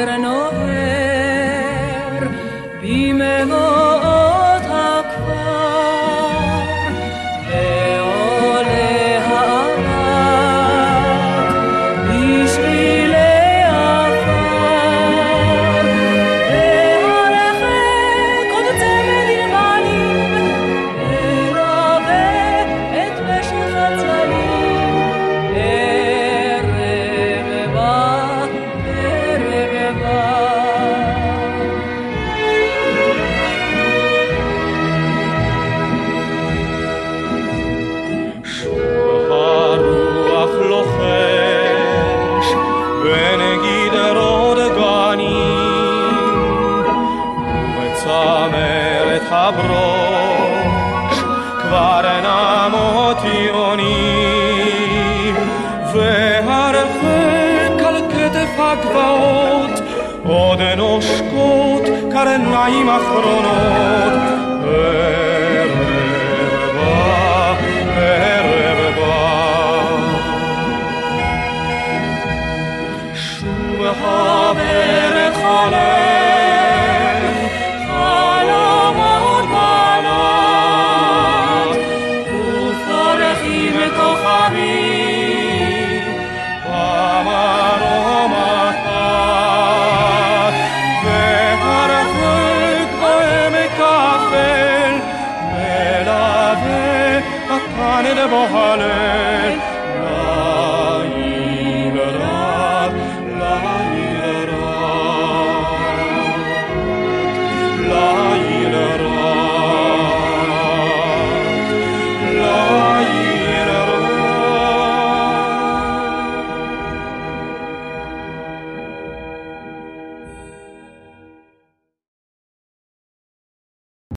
eterno ver. Dime המלך הברוך, כבר אינם אותיונים, והרחק על כתף הגבעות, עוד נושקות קרניים אחרונות. ערב בא, ערב בא. שוב tane de bohaler